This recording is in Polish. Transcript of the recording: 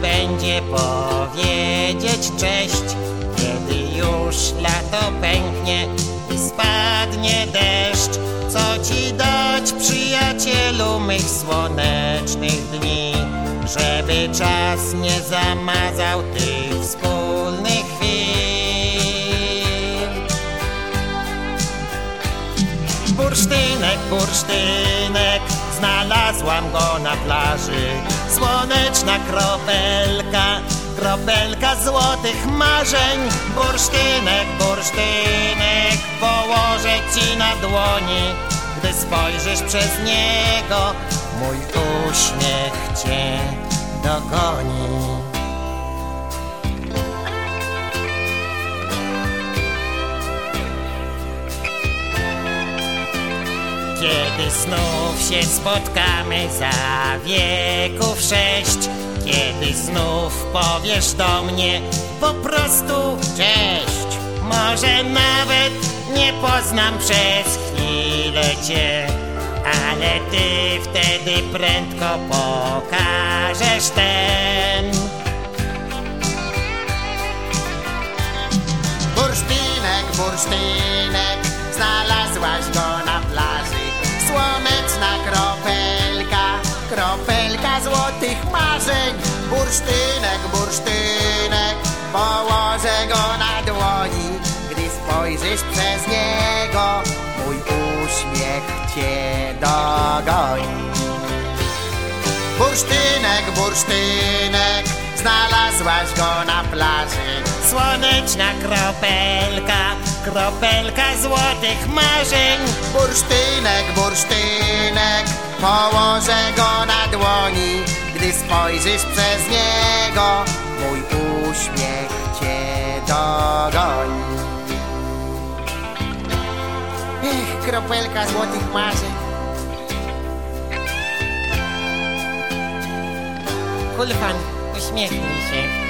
będzie powiedzieć cześć, kiedy już lato pęknie i spadnie deszcz. Co ci dać, przyjacielu mych słonecznych dni, żeby czas nie zamazał tych wspólnych chwil. Bursztynek, bursztynek, znalazłam go na plaży. Słoneczna kropelka, kropelka złotych marzeń. Bursztynek, bursztynek, położę ci na dłoni. Gdy spojrzysz przez niego, mój uśmiech cię dogoni. Kiedy znów się spotkamy za wieków sześć Kiedy znów powiesz do mnie po prostu cześć. Może nawet nie poznam przez chwilę cię Ale ty wtedy prędko pokażesz ten. Bursztynek, bursztynek, znalazłaś Bursztynek, bursztynek, położę go na dłoni. Gdy spojrzysz przez niego, mój uśmiech cię dogoni. Bursztynek, bursztynek, znalazłaś go na plaży. Słoneczna kropelka, kropelka złotych marzeń Bursztynek, bursztynek, położę go na dłoni. Spojrzysz przez niego, mój uśmiech cię dogoni. Ech, kropelka złotych marzeń. Kulfan, uśmiechnij się